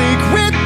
secret